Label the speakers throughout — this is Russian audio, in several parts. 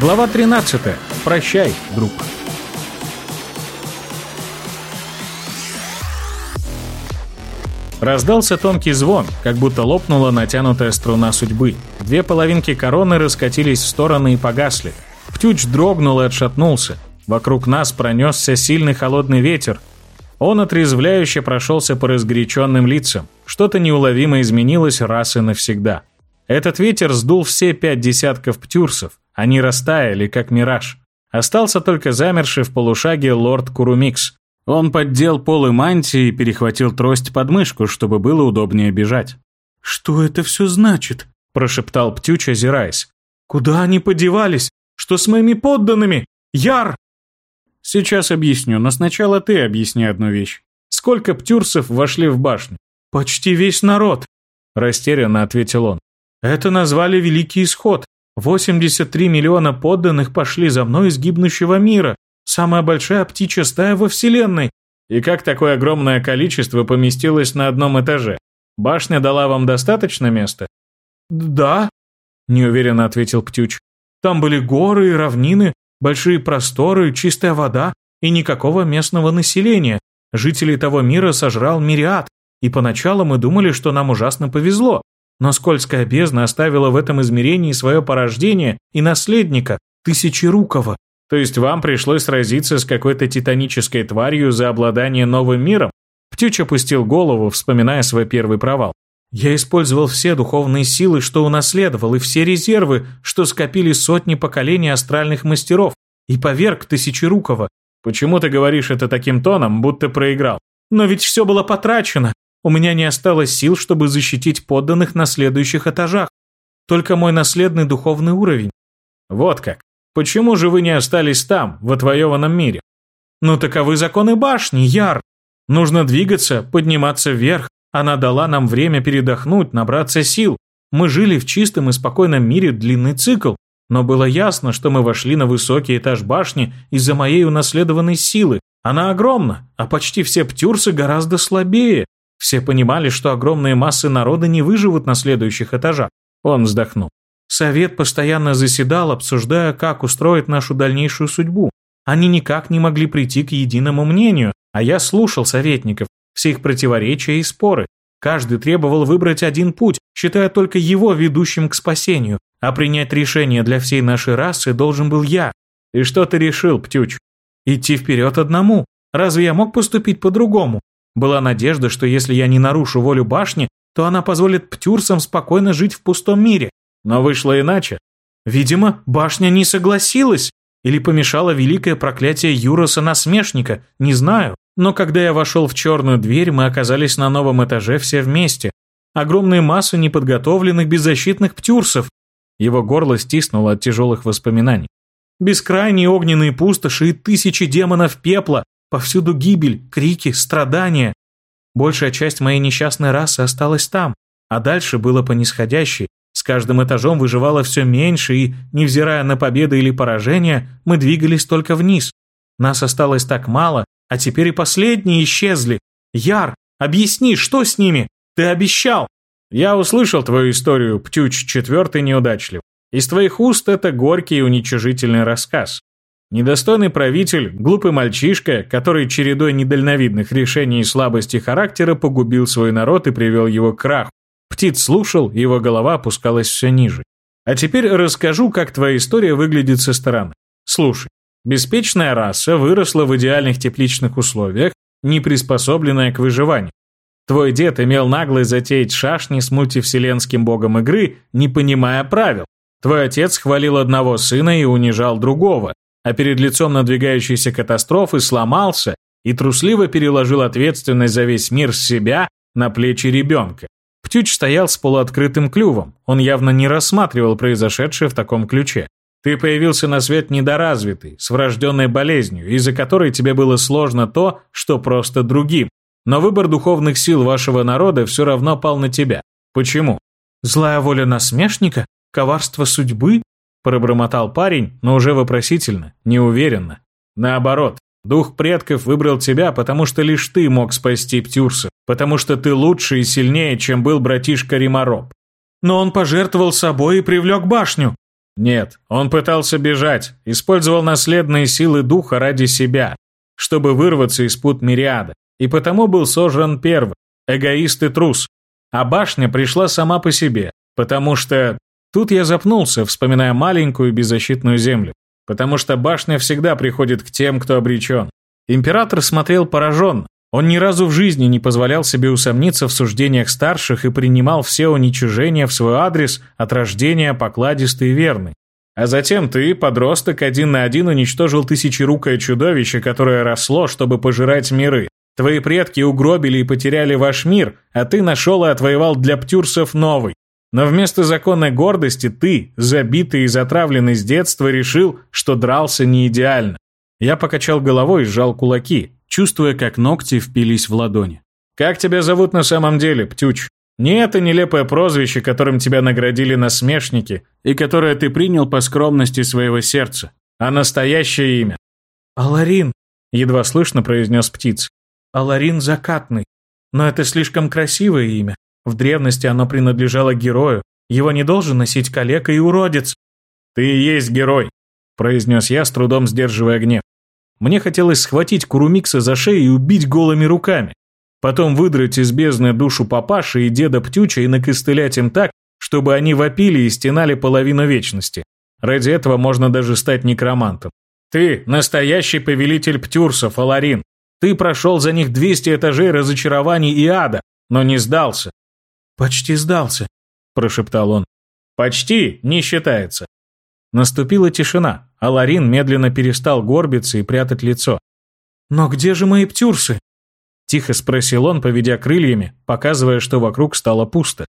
Speaker 1: Глава 13. Прощай, группа. Раздался тонкий звон, как будто лопнула натянутая струна судьбы. Две половинки короны раскатились в стороны и погасли. Птюч дрогнул и отшатнулся. Вокруг нас пронесся сильный холодный ветер. Он отрезвляюще прошелся по разгоряченным лицам. Что-то неуловимо изменилось раз и навсегда. Этот ветер сдул все пять десятков птюрсов. Они растаяли, как мираж. Остался только замерший в полушаге лорд Курумикс. Он поддел полы мантии и перехватил трость под мышку, чтобы было удобнее бежать.
Speaker 2: «Что это все значит?» – прошептал Птюч, озираясь. «Куда они подевались? Что с моими подданными? Яр!»
Speaker 1: «Сейчас объясню, но сначала ты объясни одну вещь. Сколько птюрсов вошли в башню?»
Speaker 2: «Почти весь народ», – растерянно ответил он. «Это назвали Великий Исход. 83 миллиона подданных пошли за мной из гибнущего мира. Самая большая птичья стая во Вселенной.
Speaker 1: И как такое огромное количество поместилось на одном этаже? Башня дала вам достаточно места?
Speaker 2: Да, неуверенно ответил Птюч. Там были горы и равнины, большие просторы, чистая вода и никакого местного населения. Жителей того мира сожрал мириад, и поначалу мы думали, что нам ужасно повезло. Но скользкая бездна оставила в этом измерении свое порождение и наследника, Тысячерукого.
Speaker 1: То есть вам пришлось сразиться с какой-то титанической тварью за обладание новым миром? Птюч опустил голову, вспоминая свой первый провал.
Speaker 2: Я использовал все духовные силы, что унаследовал, и все резервы, что скопили сотни поколений астральных мастеров, и поверг Тысячерукого.
Speaker 1: Почему ты говоришь это таким тоном, будто проиграл?
Speaker 2: Но ведь все было потрачено. У меня не осталось сил, чтобы защитить подданных на следующих этажах. Только мой наследный духовный уровень.
Speaker 1: Вот как. Почему же вы не остались там, в отвоеванном мире?
Speaker 2: Ну таковы законы башни, Яр. Нужно двигаться, подниматься вверх. Она дала нам время передохнуть, набраться сил. Мы жили в чистом и спокойном мире длинный цикл, но было ясно, что мы вошли на высокий этаж башни из-за моей унаследованной силы. Она огромна, а почти все птюрсы гораздо слабее. Все понимали, что огромные массы народа не выживут на следующих этажах. Он вздохнул. Совет постоянно заседал, обсуждая, как устроить нашу дальнейшую судьбу. Они никак не могли прийти к единому мнению, а я слушал советников, все их противоречия и споры. Каждый требовал выбрать один путь, считая только его ведущим к спасению, а принять решение для всей нашей расы должен был я.
Speaker 1: И что ты решил, Птюч?
Speaker 2: Идти вперед одному. Разве я мог поступить по-другому? Была надежда, что если я не нарушу волю башни, то она позволит птюрсам спокойно жить в пустом мире.
Speaker 1: Но вышло иначе.
Speaker 2: Видимо, башня не согласилась. Или помешало великое проклятие Юроса-насмешника, не знаю. Но когда я вошел в черную дверь, мы оказались на новом этаже все вместе. Огромные массы неподготовленных беззащитных птюрсов. Его горло стиснуло от тяжелых воспоминаний. Бескрайние огненные пустоши и тысячи демонов пепла. Повсюду гибель, крики, страдания. Большая часть моей несчастной расы осталась там, а дальше было по нисходящей, с каждым этажом выживало все меньше, и, невзирая на победы или поражения, мы двигались только вниз. Нас осталось так мало, а теперь и последние исчезли. Яр, объясни, что с ними? Ты обещал.
Speaker 1: Я услышал твою историю, Птюч четвертый неудачлив. Из твоих уст это горький и уничижительный рассказ. Недостойный правитель, глупый мальчишка, который чередой недальновидных решений и слабости характера погубил свой народ и привел его к краху. Птиц слушал, его голова опускалась все ниже. А теперь расскажу, как твоя история выглядит со стороны. Слушай, беспечная раса выросла в идеальных тепличных условиях, не приспособленная к выживанию. Твой дед имел наглость затеять шашни с мультивселенским богом игры, не понимая правил. Твой отец хвалил одного сына и унижал другого, а перед лицом надвигающейся катастрофы сломался и трусливо переложил ответственность за весь мир с себя на плечи ребенка. Птюч стоял с полуоткрытым клювом. Он явно не рассматривал произошедшее в таком ключе. Ты появился на свет недоразвитый, с врожденной болезнью, из-за которой тебе было сложно то, что просто другим. Но выбор духовных сил вашего народа все равно пал на тебя. Почему?
Speaker 2: Злая воля насмешника? Коварство судьбы?
Speaker 1: Пробормотал парень, но уже вопросительно, неуверенно. Наоборот, Дух предков выбрал тебя, потому что лишь ты мог спасти Птюрса, потому что ты лучше и сильнее, чем был братишка Римароб.
Speaker 2: Но он пожертвовал собой и привлек башню.
Speaker 1: Нет, он пытался бежать, использовал наследные силы духа ради себя, чтобы вырваться из пут Мириада, и потому был сожран первым, эгоист и трус. А башня пришла сама по себе, потому что... Тут я запнулся, вспоминая маленькую беззащитную землю. Потому что башня всегда приходит к тем, кто обречен. Император смотрел пораженно. Он ни разу в жизни не позволял себе усомниться в суждениях старших и принимал все уничижения в свой адрес от рождения покладистый и верный. А затем ты, подросток, один на один уничтожил тысячерукое чудовище, которое росло, чтобы пожирать миры. Твои предки угробили и потеряли ваш мир, а ты нашел и отвоевал для птюрсов новый. Но вместо законной гордости ты, забитый и затравленный с детства, решил, что дрался не идеально. Я покачал головой и сжал кулаки, чувствуя, как ногти впились в ладони. «Как тебя зовут на самом деле, Птюч? Не это нелепое прозвище, которым тебя наградили насмешники, и которое ты принял по скромности своего сердца, а настоящее имя».
Speaker 2: «Аларин», —
Speaker 1: едва слышно произнес птиц.
Speaker 2: «Аларин Закатный. Но это слишком красивое имя. В древности оно принадлежало герою. Его не должен носить калека и уродец».
Speaker 1: «Ты и есть герой», — произнес я, с трудом сдерживая гнев. Мне хотелось схватить Курумикса за шею и убить голыми руками. Потом выдрать из бездны душу папаши и деда Птюча и накостылять им так, чтобы они вопили и стенали половину вечности. Ради этого можно даже стать некромантом. Ты – настоящий повелитель Птюрсов, Аларин. Ты прошел за них 200 этажей разочарований и ада, но не сдался.
Speaker 2: «Почти сдался», – прошептал он.
Speaker 1: «Почти не считается». Наступила тишина, а Ларин медленно перестал горбиться и прятать лицо.
Speaker 2: «Но где же мои птюрсы?»
Speaker 1: Тихо спросил он, поведя крыльями, показывая, что вокруг стало пусто.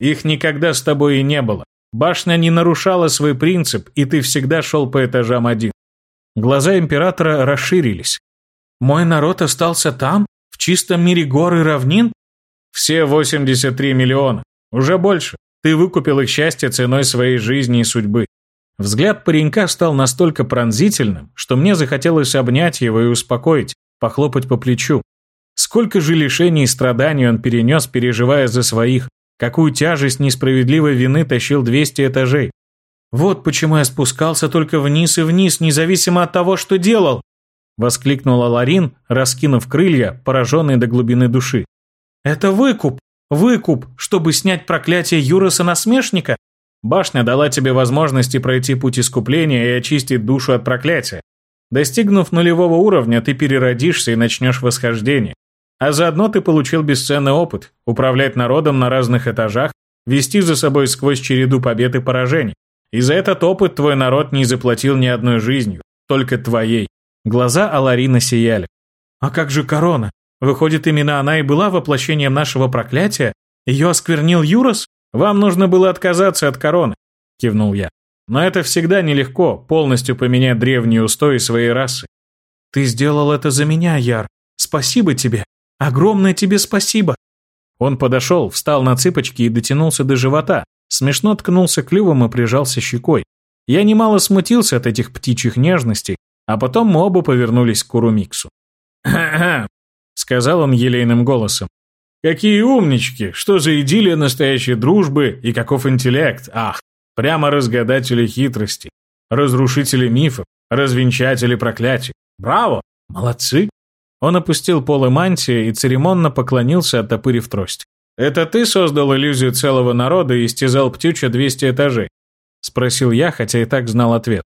Speaker 1: «Их никогда с тобой и не было. Башня не нарушала свой принцип, и ты всегда шел по этажам один». Глаза императора расширились.
Speaker 2: «Мой народ остался там, в чистом мире гор и равнин?»
Speaker 1: «Все 83 миллиона. Уже больше. Ты выкупил их счастье ценой своей жизни и судьбы. Взгляд паренька стал настолько пронзительным, что мне захотелось обнять его и успокоить, похлопать по плечу. Сколько же лишений и страданий он перенес, переживая за своих, какую тяжесть несправедливой вины тащил 200 этажей.
Speaker 2: «Вот почему я спускался только вниз и вниз, независимо от того, что делал!» Воскликнула Ларин, раскинув крылья, пораженный до глубины души. «Это выкуп! Выкуп, чтобы снять проклятие Юроса-насмешника
Speaker 1: Башня дала тебе возможности пройти путь искупления и очистить душу от проклятия. Достигнув нулевого уровня, ты переродишься и начнешь восхождение. А заодно ты получил бесценный опыт – управлять народом на разных этажах, вести за собой сквозь череду побед и поражений. И за этот опыт твой народ не заплатил ни одной жизнью, только твоей. Глаза Аларина сияли.
Speaker 2: А как же корона? Выходит, именно она и была воплощением нашего проклятия? Ее осквернил Юрос?
Speaker 1: «Вам нужно было отказаться от короны», – кивнул я. «Но это всегда нелегко, полностью поменять древние устои своей расы».
Speaker 2: «Ты сделал это за меня, Яр. Спасибо тебе. Огромное тебе спасибо».
Speaker 1: Он подошел, встал на цыпочки и дотянулся до живота, смешно ткнулся клювом и прижался щекой. Я немало смутился от этих птичьих нежностей, а потом мы оба повернулись к Курумиксу. Сказал он елейным голосом. Какие умнички! Что за идиллия настоящей дружбы и каков интеллект? Ах, прямо разгадатели хитрости, разрушители мифов, развенчатели проклятий. Браво! Молодцы!» Он опустил полы мантии и церемонно поклонился, оттопырив трость. «Это ты создал иллюзию целого народа и истязал Птюча 200 этажей?» Спросил я, хотя и так знал ответ.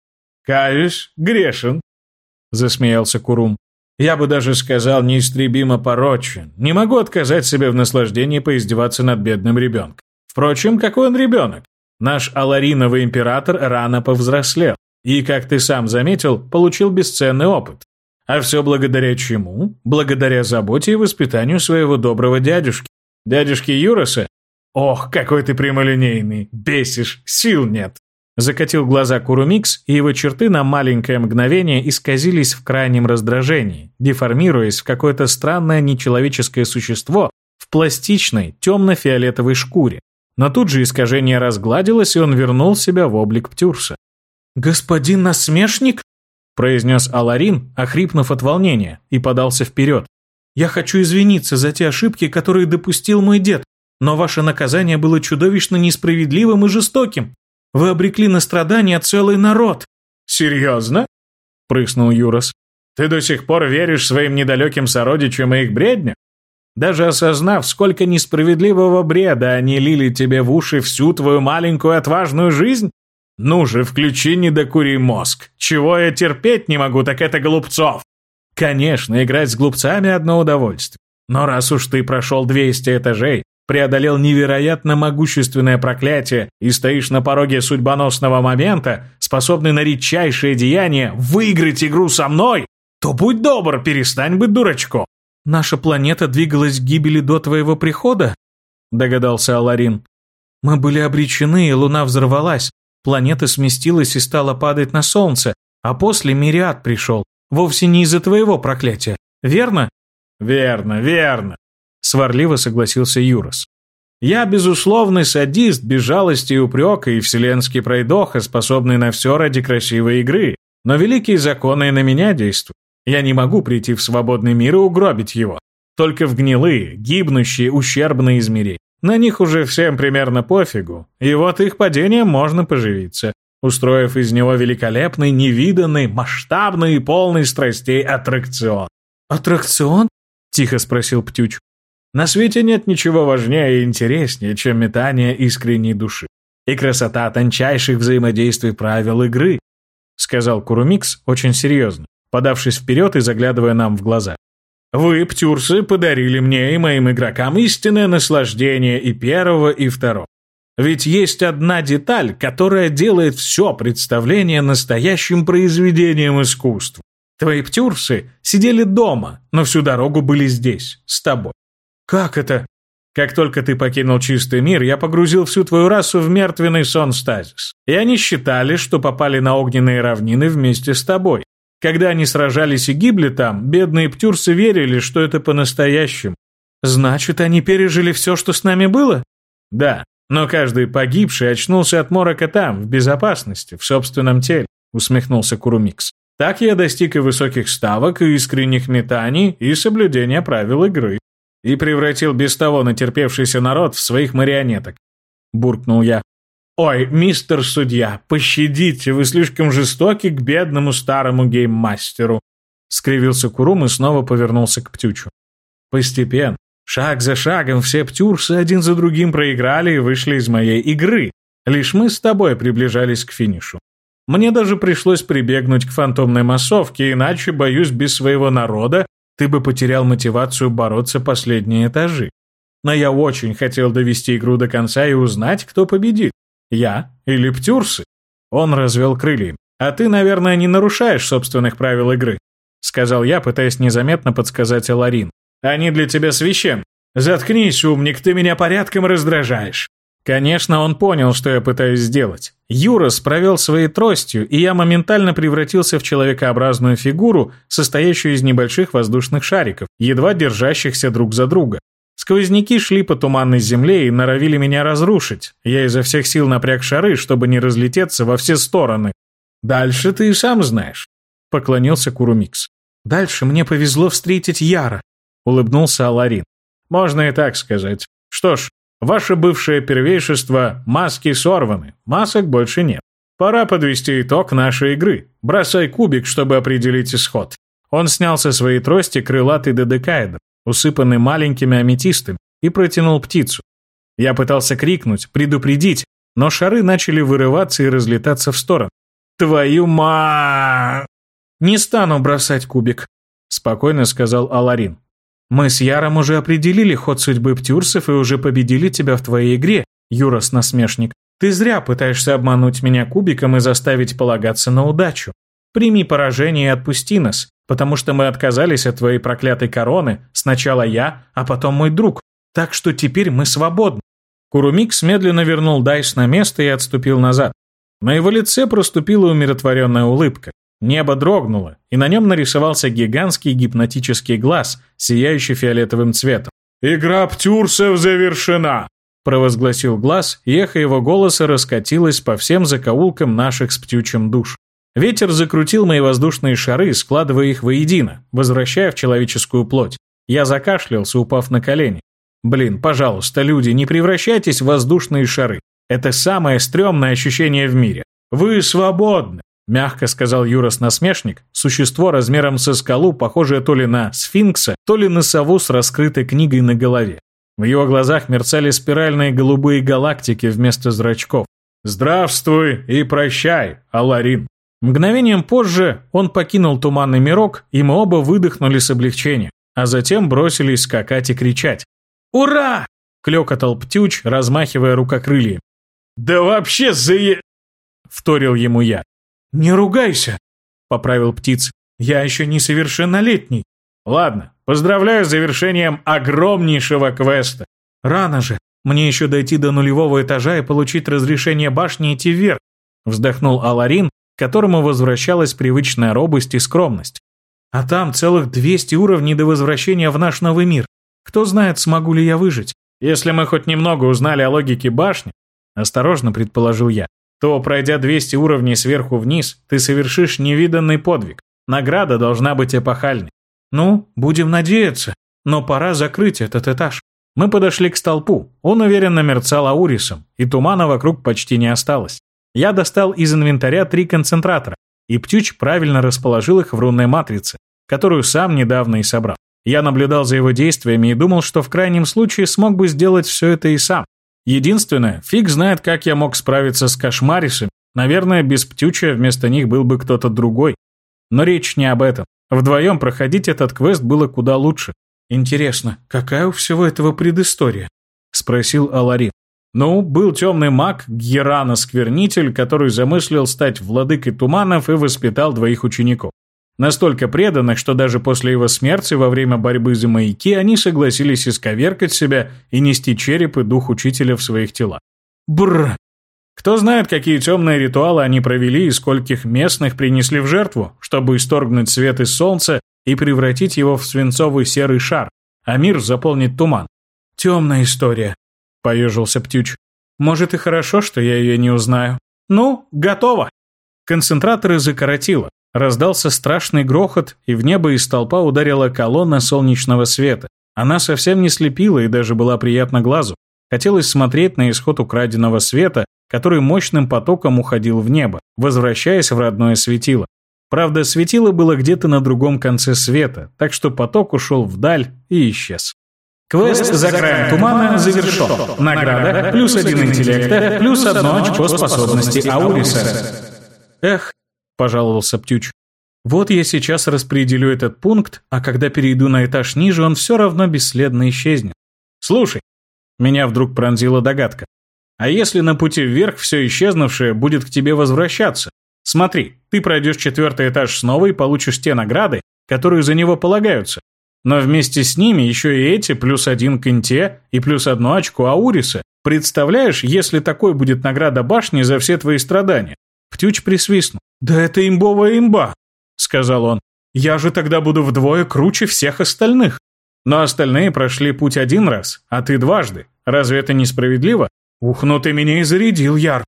Speaker 1: «Каюсь, грешен», — засмеялся Курум. Я бы даже сказал, неистребимо порочен. Не могу отказать себе в наслаждении поиздеваться над бедным ребенком. Впрочем, какой он ребенок? Наш алариновый император рано повзрослел. И, как ты сам заметил, получил бесценный опыт. А все благодаря чему? Благодаря заботе и воспитанию своего доброго дядюшки. Дядюшки Юроса? Ох, какой ты прямолинейный. Бесишь, сил нет. Закатил глаза Курумикс, и его черты на маленькое мгновение исказились в крайнем раздражении, деформируясь в какое-то странное нечеловеческое существо в пластичной темно-фиолетовой шкуре. Но тут же искажение разгладилось, и он вернул себя в облик Птюрса.
Speaker 2: «Господин насмешник?» – произнес Аларин, охрипнув от волнения, и подался вперед. «Я хочу извиниться за те ошибки, которые допустил мой дед, но ваше наказание было чудовищно несправедливым и жестоким. Вы обрекли на страдания целый народ!»
Speaker 1: «Серьезно?» – прыснул Юрос. «Ты до сих пор веришь своим недалеким сородичам и их бредням? Даже осознав, сколько несправедливого бреда они лили тебе в уши всю твою маленькую отважную жизнь? Ну же, включи недокурий мозг. Чего я терпеть не могу, так это голубцов. Конечно, играть с глупцами одно удовольствие. Но раз уж ты прошел 200 этажей, преодолел невероятно могущественное проклятие и стоишь на пороге судьбоносного момента, способный на редчайшее деяние выиграть игру со мной, то будь добр, перестань быть дурачком.
Speaker 2: «Наша планета двигалась к гибели до твоего прихода?» – догадался Аларин. «Мы были обречены, и Луна взорвалась. Планета сместилась и стала падать на Солнце, а после Мириад пришел. Вовсе не из-за твоего проклятия, верно?»
Speaker 1: «Верно, верно», – сварливо согласился Юрос. «Я безусловный садист, без жалости и упрека, и вселенский пройдоха, способный на все ради красивой игры. Но великие законы на меня действуют. Я не могу прийти в свободный мир и угробить его. Только в гнилые, гибнущие, ущербные измерения. На них уже всем примерно пофигу, и вот их падением можно поживиться, устроив из него великолепный, невиданный, масштабный и полный страстей аттракцион.
Speaker 2: «Аттракцион?» – тихо спросил Птюч.
Speaker 1: «На свете нет ничего важнее и интереснее, чем метание искренней души и красота тончайших взаимодействий правил игры», – сказал Курумикс очень серьезно подавшись вперед и заглядывая нам в глаза. «Вы, птюрсы, подарили мне и моим игрокам истинное наслаждение и первого, и второго. Ведь есть одна деталь, которая делает все представление настоящим произведением искусства. Твои птюрсы сидели дома, но всю дорогу были здесь, с тобой. Как это? Как только ты покинул чистый мир, я погрузил всю твою расу в мертвенный сон стазис. И они считали, что попали на огненные равнины вместе с тобой. Когда они сражались и гибли там, бедные птюрсы верили, что это по-настоящему.
Speaker 2: Значит, они пережили все, что с нами было?
Speaker 1: Да, но каждый погибший очнулся от морока там, в безопасности, в собственном теле, усмехнулся Курумикс. Так я достиг и высоких ставок, и искренних метаний, и соблюдения правил игры. И превратил без того натерпевшийся народ в своих марионеток. Буркнул я. «Ой, мистер судья, пощадите, вы слишком жестоки к бедному старому гейммастеру», скривился Курум и снова повернулся к Птючу. Постепенно, шаг за шагом, все Птюрсы один за другим проиграли и вышли из моей игры. Лишь мы с тобой приближались к финишу. Мне даже пришлось прибегнуть к фантомной массовке, иначе, боюсь, без своего народа ты бы потерял мотивацию бороться последние этажи. Но я очень хотел довести игру до конца и узнать, кто победит. Я или Птюрсы? Он развел крылья. А ты, наверное, не нарушаешь собственных правил игры, сказал я, пытаясь незаметно подсказать Аларин. Они для тебя священ. Заткнись, умник, ты меня порядком раздражаешь. Конечно, он понял, что я пытаюсь сделать. Юрос провел своей тростью, и я моментально превратился в человекообразную фигуру, состоящую из небольших воздушных шариков, едва держащихся друг за друга. Сквозняки шли по туманной земле и норовили меня разрушить. Я изо всех сил напряг шары, чтобы не разлететься во все стороны. «Дальше ты и сам знаешь», — поклонился Курумикс.
Speaker 2: «Дальше мне повезло встретить Яра», — улыбнулся Аларин.
Speaker 1: «Можно и так сказать. Что ж, ваше бывшее первейшество, маски сорваны, масок больше нет. Пора подвести итог нашей игры. Бросай кубик, чтобы определить исход». Он снял со своей трости крылатый додекаэдр, усыпанный маленькими аметистами, и протянул птицу. Я пытался крикнуть, предупредить, но шары начали вырываться и разлетаться в сторону. «Твою ма...»
Speaker 2: «Не стану бросать кубик», — спокойно сказал Аларин. «Мы с Яром уже определили ход судьбы птюрсов и уже победили тебя в твоей игре, Юрос-насмешник. Ты зря пытаешься обмануть меня кубиком и заставить полагаться на удачу. Прими поражение и отпусти нас потому что мы отказались от твоей проклятой короны, сначала я, а потом мой друг. Так что теперь мы свободны».
Speaker 1: Курумикс медленно вернул Дайс на место и отступил назад. На его лице проступила умиротворенная улыбка. Небо дрогнуло, и на нем нарисовался гигантский гипнотический глаз, сияющий фиолетовым цветом. «Игра Птюрсов завершена!» провозгласил глаз, и эхо его голоса раскатилось по всем закоулкам наших с птючим душ. Ветер закрутил мои воздушные шары, складывая их воедино, возвращая в человеческую плоть. Я закашлялся, упав на колени. Блин, пожалуйста, люди, не превращайтесь в воздушные шары. Это самое стрёмное ощущение в мире. Вы свободны, мягко сказал Юрос-насмешник, существо размером со скалу, похожее то ли на сфинкса, то ли на сову с раскрытой книгой на голове. В его глазах мерцали спиральные голубые галактики вместо зрачков. «Здравствуй и прощай, Аларин!» Мгновением позже он покинул туманный мирок, и мы оба выдохнули с облегчением, а затем бросились скакать и кричать. «Ура!» – клёкотал Птюч, размахивая рукокрыльем. «Да вообще зае...» – вторил ему я. «Не ругайся!» – поправил птиц. «Я еще несовершеннолетний». «Ладно, поздравляю с завершением огромнейшего квеста». «Рано же. Мне еще дойти до нулевого этажа и получить разрешение башни идти вверх», – вздохнул Аларин, которому возвращалась привычная робость и скромность. «А там целых 200 уровней до возвращения в наш новый мир. Кто знает, смогу ли я выжить. Если мы хоть немного узнали о логике башни, осторожно предположил я, то, пройдя 200 уровней сверху вниз, ты совершишь невиданный подвиг. Награда должна быть эпохальной. Ну, будем надеяться, но пора закрыть этот этаж. Мы подошли к столпу. Он уверенно мерцал аурисом, и тумана вокруг почти не осталось. Я достал из инвентаря три концентратора, и Птюч правильно расположил их в рунной матрице, которую сам недавно и собрал. Я наблюдал за его действиями и думал, что в крайнем случае смог бы сделать все это и сам. Единственное, фиг знает, как я мог справиться с кошмарисами. Наверное, без Птюча вместо них был бы кто-то другой. Но речь не об этом. Вдвоем проходить этот квест было куда лучше. «Интересно, какая у всего этого предыстория?» — спросил Аларин. Ну, был темный маг Герана-сквернитель, который замыслил стать владыкой туманов и воспитал двоих учеников. Настолько преданных, что даже после его смерти во время борьбы за маяки они согласились исковеркать себя и нести череп и дух учителя в своих телах. Бррр. Кто знает, какие темные ритуалы они провели и скольких местных принесли в жертву, чтобы исторгнуть свет из солнца и превратить его в свинцовый серый шар, а мир заполнить туман. «Темная история», — поежился Птюч. «Может и хорошо, что я ее не узнаю. Ну, готово». Концентраторы закоротило, Раздался страшный грохот, и в небо из столпа ударила колонна солнечного света. Она совсем не слепила и даже была приятна глазу. Хотелось смотреть на исход украденного света, который мощным потоком уходил в небо, возвращаясь в родное светило. Правда, светило было где-то на другом конце света, так что поток ушел вдаль и исчез. Квест «За краем тумана» завершен. Награда – плюс один интеллекта, плюс одно очко способности Ауриса. Эх, пожаловался Птюч. Вот я сейчас распределю этот пункт, а когда перейду на этаж ниже, он все равно бесследно исчезнет. Слушай, меня вдруг пронзила догадка. А если на пути вверх все исчезнувшее будет к тебе возвращаться? Смотри, ты пройдешь четвертый этаж снова и получишь те награды, которые за него полагаются. Но вместе с ними еще и эти, плюс один к инте и плюс одно очко Ауриса. Представляешь, если такой будет награда башни за все твои страдания? Птюч присвистнул. «Да это имбовая имба», — сказал он. «Я же тогда буду вдвое круче всех остальных. Но остальные прошли путь один раз, а ты дважды. Разве это несправедливо? Ух, ну ты меня и зарядил, Яр!»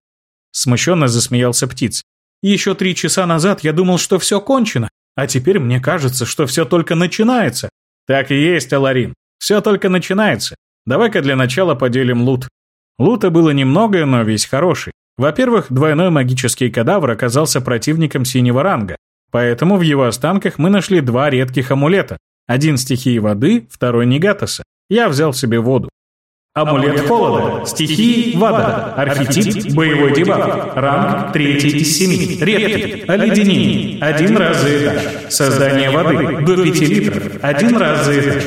Speaker 1: Смущенно засмеялся птиц. «Еще три часа назад я думал, что все кончено, а теперь мне кажется, что все только начинается». «Так и есть, Аларин. Все только начинается. Давай-ка для начала поделим лут». Лута было немного, но весь хороший. Во-первых, двойной магический кадавр оказался противником синего ранга, поэтому в его останках мы нашли два редких амулета. Один стихии воды, второй негатоса. Я взял себе воду. Амулет холода. Стихии – вода. Архетип – боевой дебаф. Ранг – третий из семи. Редкий. Оледенение. Один раз за этаж. Создание воды. До пяти литров. Один раз за этаж.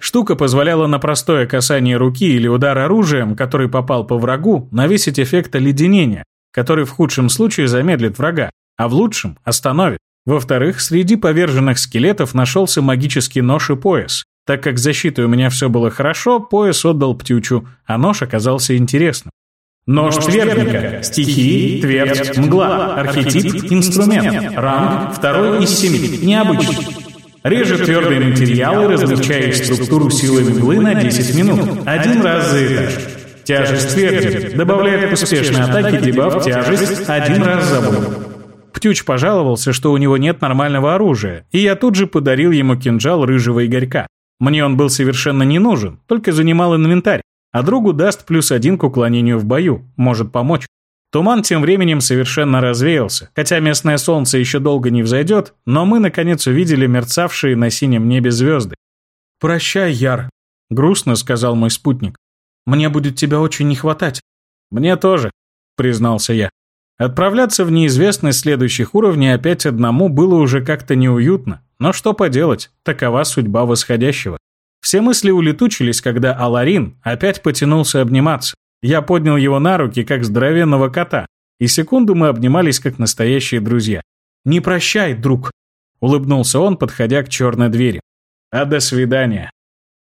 Speaker 1: Штука позволяла на простое касание руки или удар оружием, который попал по врагу, навесить эффект оледенения, который в худшем случае замедлит врага, а в лучшем – остановит. Во-вторых, среди поверженных скелетов нашелся магический нож и пояс. Так как с защитой у меня все было хорошо, пояс отдал Птючу, а нож оказался интересным. Нож твердника. Стихии, твердь, мгла. Архетип, инструмент. Ранг, второй из семи. Необычный. Режет твердые материалы, размягчая структуру силы мглы на 10 минут. Один раз за этаж. Тяжесть тверди. Добавляет к успешной атаке дебаф тяжесть один раз за бой. Птюч пожаловался, что у него нет нормального оружия, и я тут же подарил ему кинжал рыжего Игорька. Мне он был совершенно не нужен, только занимал инвентарь. А другу даст плюс один к уклонению в бою, может помочь. Туман тем временем совершенно развеялся, хотя местное солнце еще долго не взойдет, но мы наконец увидели мерцавшие на синем небе звезды.
Speaker 2: «Прощай, Яр», — грустно сказал мой спутник. «Мне будет тебя очень не хватать».
Speaker 1: «Мне тоже», — признался я. Отправляться в неизвестность следующих уровней опять одному было уже как-то неуютно, но что поделать, такова судьба восходящего. Все мысли улетучились, когда Аларин опять потянулся обниматься. Я поднял его на руки, как здоровенного кота, и секунду мы обнимались, как настоящие друзья.
Speaker 2: «Не прощай, друг», — улыбнулся он, подходя к черной двери.
Speaker 1: «А до свидания».